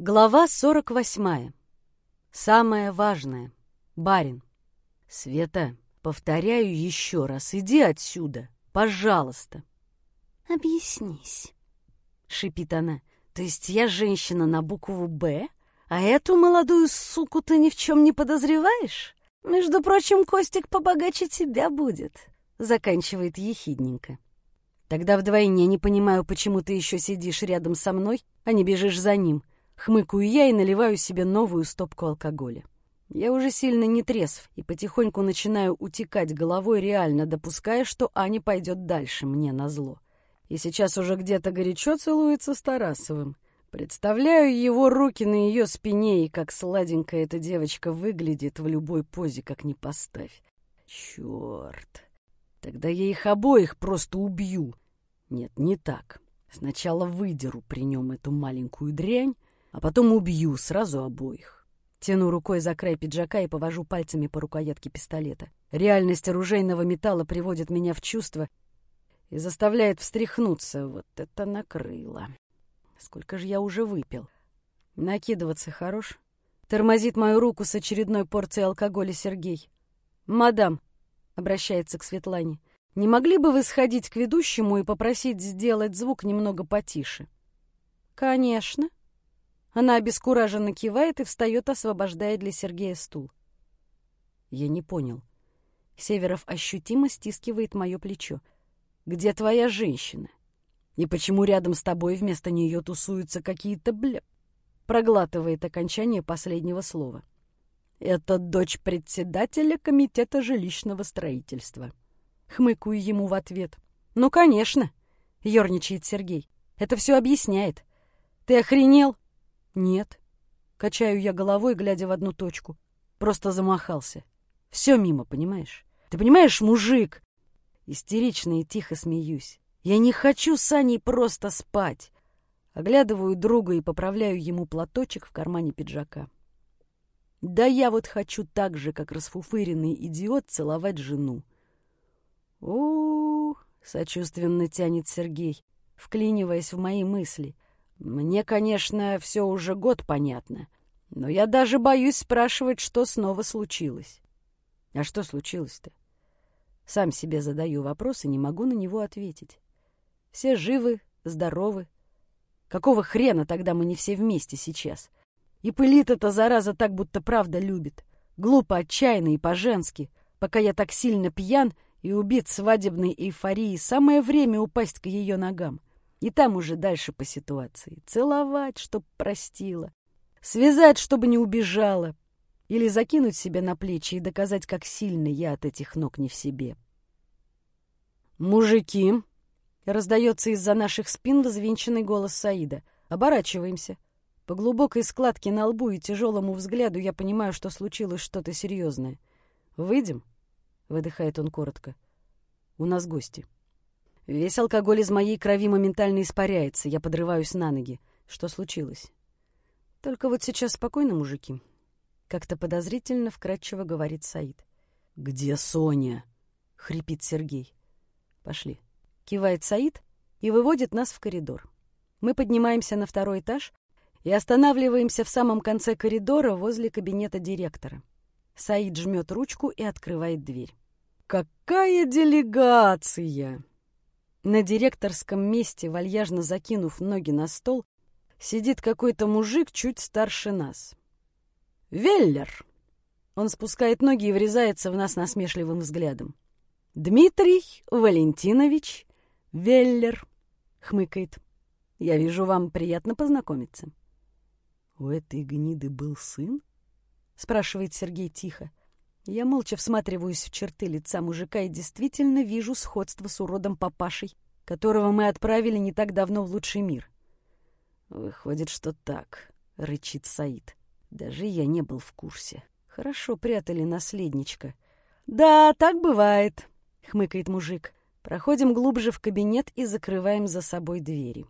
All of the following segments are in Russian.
Глава 48. Самое важное. Барин. Света, повторяю еще раз, иди отсюда, пожалуйста. Объяснись, шипит она. То есть я женщина на букву «Б», а эту молодую суку ты ни в чем не подозреваешь? Между прочим, Костик побогаче тебя будет, заканчивает ехидненько. Тогда вдвойне не понимаю, почему ты еще сидишь рядом со мной, а не бежишь за ним. Хмыкаю я и наливаю себе новую стопку алкоголя. Я уже сильно не трезв и потихоньку начинаю утекать головой, реально допуская, что Аня пойдет дальше мне на зло. И сейчас уже где-то горячо целуется с Тарасовым. Представляю его руки на ее спине и как сладенькая эта девочка выглядит в любой позе, как ни поставь. Черт! Тогда я их обоих просто убью. Нет, не так. Сначала выдеру при нем эту маленькую дрянь, а потом убью сразу обоих. Тяну рукой за край пиджака и повожу пальцами по рукоятке пистолета. Реальность оружейного металла приводит меня в чувство и заставляет встряхнуться. Вот это накрыло. Сколько же я уже выпил? Накидываться хорош? Тормозит мою руку с очередной порцией алкоголя Сергей. «Мадам», — обращается к Светлане, — «не могли бы вы сходить к ведущему и попросить сделать звук немного потише?» «Конечно», она обескураженно кивает и встает, освобождая для Сергея стул. Я не понял. Северов ощутимо стискивает мое плечо. «Где твоя женщина? И почему рядом с тобой вместо нее тусуются какие-то бля...» Проглатывает окончание последнего слова. «Это дочь председателя комитета жилищного строительства». Хмыкаю ему в ответ. «Ну, конечно!» — ерничает Сергей. «Это все объясняет. Ты охренел?» «Нет». Качаю я головой, глядя в одну точку. Просто замахался. Все мимо, понимаешь? Ты понимаешь, мужик? Истерично и тихо смеюсь. Я не хочу с Аней просто спать. Оглядываю друга и поправляю ему платочек в кармане пиджака. Да я вот хочу так же, как расфуфыренный идиот, целовать жену. О, сочувственно тянет Сергей, вклиниваясь в мои мысли — мне, конечно, все уже год понятно, но я даже боюсь спрашивать, что снова случилось. А что случилось-то? Сам себе задаю вопрос и не могу на него ответить. Все живы, здоровы. Какого хрена тогда мы не все вместе сейчас? И пылит эта зараза так, будто правда любит. Глупо, отчаянно и по-женски. Пока я так сильно пьян и убит свадебной эйфорией, самое время упасть к ее ногам. И там уже дальше по ситуации. Целовать, чтоб простила. Связать, чтобы не убежала. Или закинуть себя на плечи и доказать, как сильно я от этих ног не в себе. «Мужики!» — раздается из-за наших спин взвинченный голос Саида. «Оборачиваемся». По глубокой складке на лбу и тяжелому взгляду я понимаю, что случилось что-то серьезное. «Выйдем?» — выдыхает он коротко. «У нас гости». Весь алкоголь из моей крови моментально испаряется. Я подрываюсь на ноги. Что случилось? Только вот сейчас спокойно, мужики. Как-то подозрительно вкратчиво говорит Саид. «Где Соня?» — хрипит Сергей. «Пошли». Кивает Саид и выводит нас в коридор. Мы поднимаемся на второй этаж и останавливаемся в самом конце коридора возле кабинета директора. Саид жмет ручку и открывает дверь. «Какая делегация!» На директорском месте, вальяжно закинув ноги на стол, сидит какой-то мужик чуть старше нас. «Веллер!» Он спускает ноги и врезается в нас насмешливым взглядом. «Дмитрий Валентинович Веллер!» — хмыкает. «Я вижу, вам приятно познакомиться». «У этой гниды был сын?» — спрашивает Сергей тихо. Я молча всматриваюсь в черты лица мужика и действительно вижу сходство с уродом папашей, которого мы отправили не так давно в лучший мир. «Выходит, что так», — рычит Саид. «Даже я не был в курсе. Хорошо прятали наследничка». «Да, так бывает», — хмыкает мужик. Проходим глубже в кабинет и закрываем за собой двери.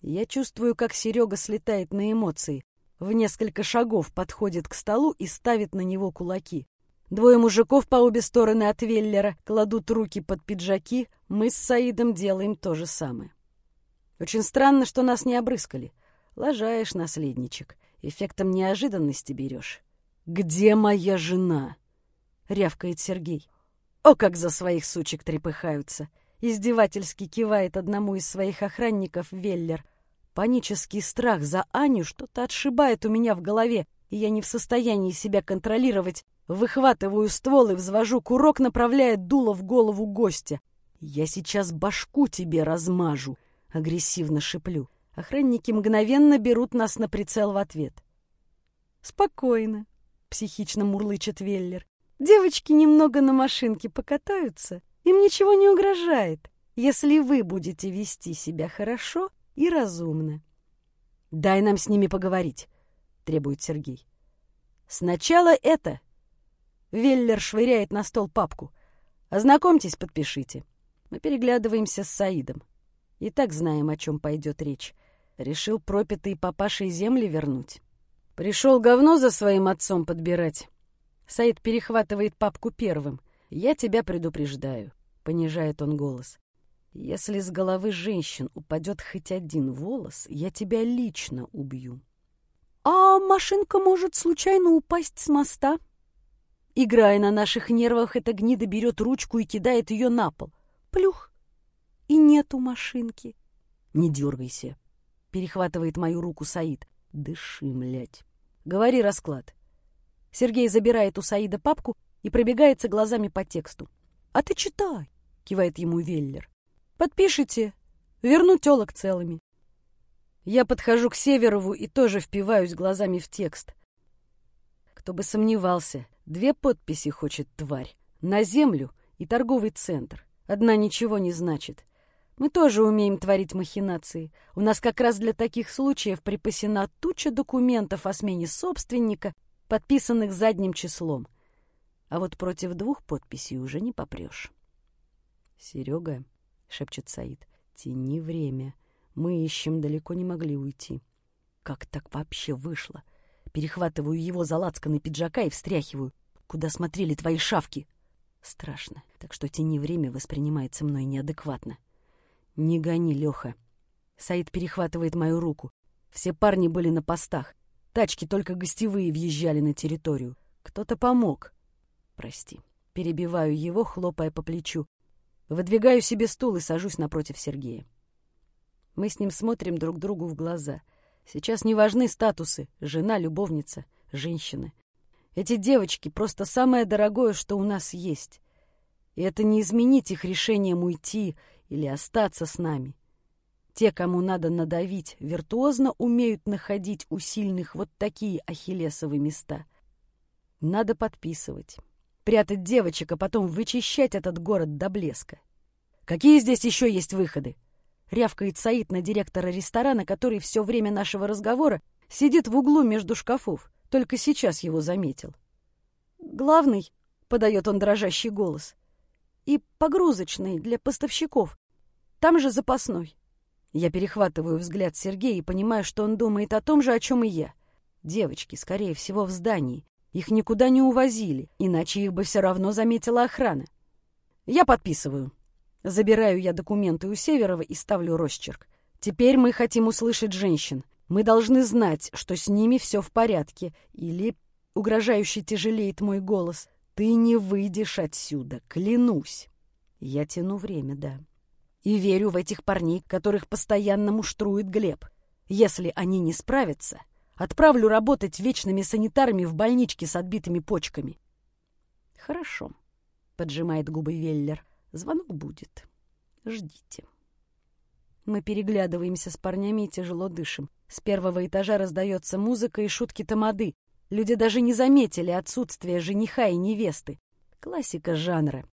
Я чувствую, как Серега слетает на эмоции. В несколько шагов подходит к столу и ставит на него кулаки. Двое мужиков по обе стороны от Веллера кладут руки под пиджаки, мы с Саидом делаем то же самое. Очень странно, что нас не обрыскали. Лажаешь, наследничек. Эффектом неожиданности берешь. «Где моя жена?» — рявкает Сергей. О, как за своих сучек трепыхаются! Издевательски кивает одному из своих охранников Веллер. Панический страх за Аню что-то отшибает у меня в голове, и я не в состоянии себя контролировать. Выхватываю ствол и взвожу курок, направляя дуло в голову гостя. «Я сейчас башку тебе размажу!» — агрессивно шиплю. Охранники мгновенно берут нас на прицел в ответ. «Спокойно», — психично мурлычет Веллер. «Девочки немного на машинке покатаются. Им ничего не угрожает, если вы будете вести себя хорошо и разумно». «Дай нам с ними поговорить», — требует Сергей. «Сначала это». Веллер швыряет на стол папку. «Ознакомьтесь, подпишите». Мы переглядываемся с Саидом. И так знаем, о чем пойдет речь. Решил пропитые папашей земли вернуть. Пришел говно за своим отцом подбирать. Саид перехватывает папку первым. «Я тебя предупреждаю», — понижает он голос. «Если с головы женщин упадет хоть один волос, я тебя лично убью». «А машинка может случайно упасть с моста?» Играя на наших нервах, эта гнида берет ручку и кидает ее на пол. Плюх! И нету машинки. «Не дергайся», — перехватывает мою руку Саид. «Дыши, млять. Говори расклад». Сергей забирает у Саида папку и пробегается глазами по тексту. «А ты читай», — кивает ему Веллер. «Подпишите. Верну телок целыми». Я подхожу к Северову и тоже впиваюсь глазами в текст. Кто бы сомневался, две подписи хочет тварь. На землю и торговый центр. Одна ничего не значит. Мы тоже умеем творить махинации. У нас как раз для таких случаев припасена туча документов о смене собственника, подписанных задним числом. А вот против двух подписей уже не попрешь. «Серега», — шепчет Саид, — «тяни время. Мы ищем, далеко не могли уйти». Как так вообще вышло? Перехватываю его за лацканы пиджака и встряхиваю. Куда смотрели твои шавки? Страшно, так что тяни время воспринимается мной неадекватно. «Не гони, Леха!» Саид перехватывает мою руку. Все парни были на постах. Тачки только гостевые въезжали на территорию. Кто-то помог. Прости. Перебиваю его, хлопая по плечу. Выдвигаю себе стул и сажусь напротив Сергея. Мы с ним смотрим друг другу в глаза. Сейчас не важны статусы — жена, любовница, женщины. Эти девочки — просто самое дорогое, что у нас есть. И это не изменить их решением уйти или остаться с нами. Те, кому надо надавить, виртуозно умеют находить у сильных вот такие ахиллесовые места. Надо подписывать, прятать девочек, а потом вычищать этот город до блеска. Какие здесь еще есть выходы? Рявкает Саид на директора ресторана, который все время нашего разговора сидит в углу между шкафов. Только сейчас его заметил. «Главный», — подает он дрожащий голос, и погрузочный для поставщиков. Там же запасной. Я перехватываю взгляд Сергея и понимаю, что он думает о том же, о чем и я. Девочки, скорее всего, в здании. Их никуда не увозили, иначе их бы все равно заметила охрана. Я подписываю. Забираю я документы у Северова и ставлю росчерк. Теперь мы хотим услышать женщин. Мы должны знать, что с ними все в порядке. Или, угрожающе тяжелеет мой голос, ты не выйдешь отсюда, клянусь. Я тяну время, да. И верю в этих парней, которых постоянно муштрует Глеб. Если они не справятся, отправлю работать вечными санитарами в больничке с отбитыми почками. Хорошо, поджимает губы Веллер. Звонок будет. Ждите. Мы переглядываемся с парнями и тяжело дышим. С первого этажа раздается музыка и шутки тамады, Люди даже не заметили отсутствие жениха и невесты. Классика жанра.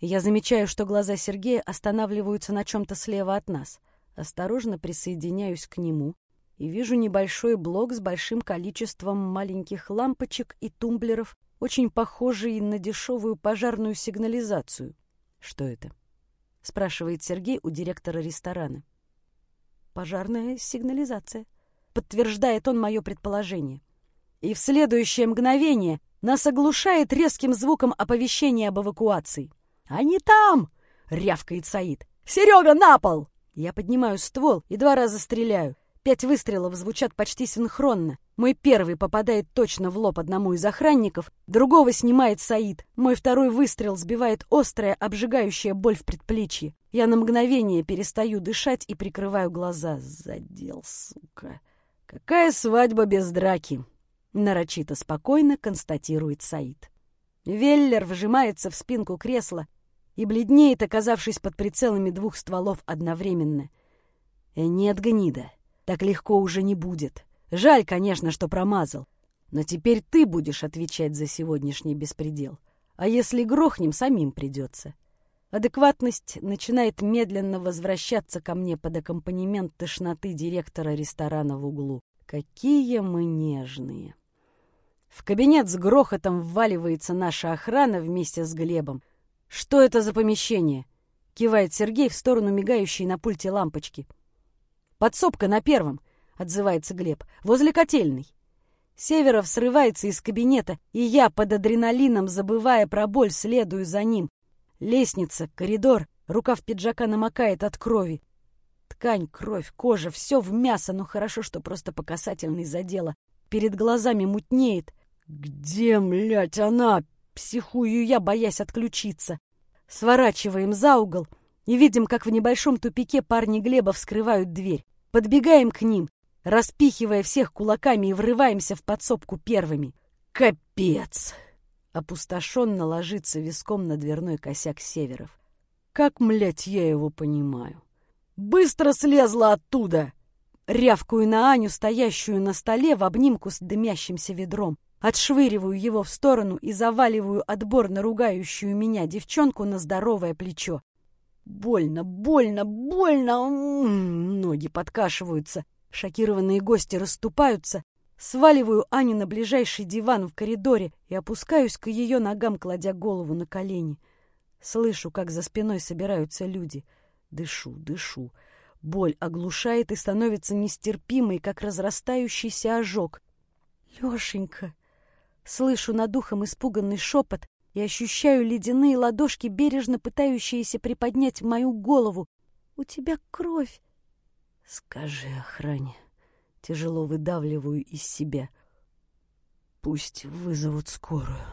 Я замечаю, что глаза Сергея останавливаются на чем-то слева от нас. Осторожно присоединяюсь к нему и вижу небольшой блок с большим количеством маленьких лампочек и тумблеров, очень похожий на дешевую пожарную сигнализацию. «Что это?» — спрашивает Сергей у директора ресторана. «Пожарная сигнализация», — подтверждает он мое предположение и в следующее мгновение нас оглушает резким звуком оповещения об эвакуации. «Они там!» — рявкает Саид. «Серега, на пол!» Я поднимаю ствол и два раза стреляю. Пять выстрелов звучат почти синхронно. Мой первый попадает точно в лоб одному из охранников, другого снимает Саид. Мой второй выстрел сбивает острая, обжигающая боль в предплечье. Я на мгновение перестаю дышать и прикрываю глаза. Задел, сука. Какая свадьба без драки? Нарочито спокойно констатирует Саид. Веллер вжимается в спинку кресла и бледнеет, оказавшись под прицелами двух стволов одновременно. Э, нет, гнида. Так легко уже не будет. Жаль, конечно, что промазал. Но теперь ты будешь отвечать за сегодняшний беспредел. А если грохнем, самим придется. Адекватность начинает медленно возвращаться ко мне под аккомпанемент тошноты директора ресторана в углу. Какие мы нежные. В кабинет с грохотом вваливается наша охрана вместе с Глебом. «Что это за помещение?» — кивает Сергей в сторону мигающей на пульте лампочки. «Подсобка на первом», — отзывается Глеб, — «возле котельной». Северов срывается из кабинета, и я под адреналином, забывая про боль, следую за ним. Лестница, коридор, рукав пиджака намокает от крови. Ткань, кровь, кожа — все в мясо, но хорошо, что просто по касательной задела. Перед глазами мутнеет. «Где, млять, она?» — психую я, боясь отключиться. Сворачиваем за угол и видим, как в небольшом тупике парни Глеба вскрывают дверь. Подбегаем к ним, распихивая всех кулаками и врываемся в подсобку первыми. Капец! Опустошенно ложится виском на дверной косяк Северов. Как, млять, я его понимаю. Быстро слезла оттуда! Рявкую на Аню, стоящую на столе в обнимку с дымящимся ведром. Отшвыриваю его в сторону и заваливаю отборно ругающую меня девчонку на здоровое плечо. Больно, больно, больно. Ноги подкашиваются. Шокированные гости расступаются. Сваливаю Аню на ближайший диван в коридоре и опускаюсь к ее ногам, кладя голову на колени. Слышу, как за спиной собираются люди. Дышу, дышу. Боль оглушает и становится нестерпимой, как разрастающийся ожог. «Лешенька!» Слышу над ухом испуганный шепот, и ощущаю ледяные ладошки, бережно пытающиеся приподнять мою голову. «У тебя кровь!» «Скажи охране!» Тяжело выдавливаю из себя. «Пусть вызовут скорую».